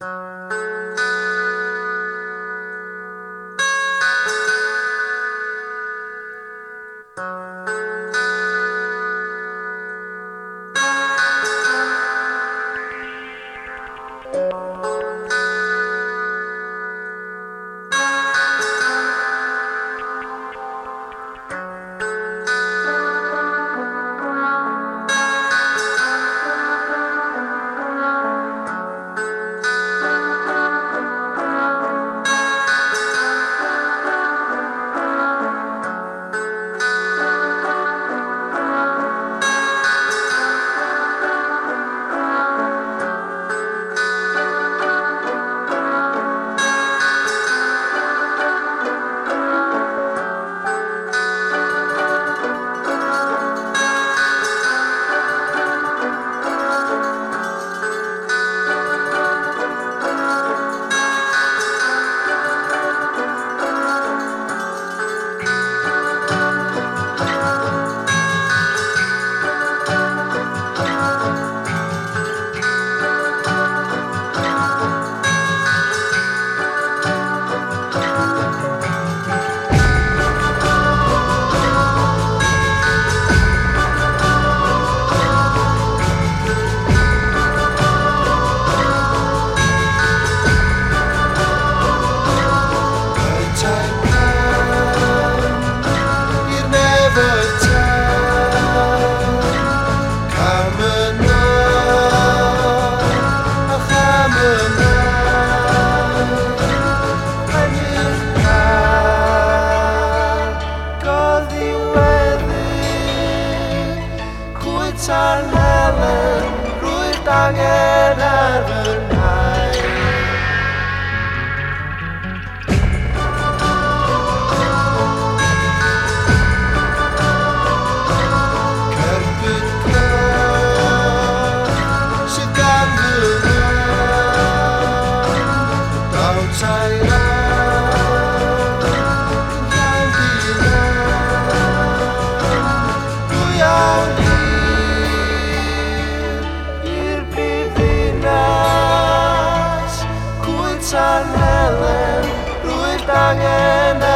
Thank you. אַלע קול טאַגע נער zraniene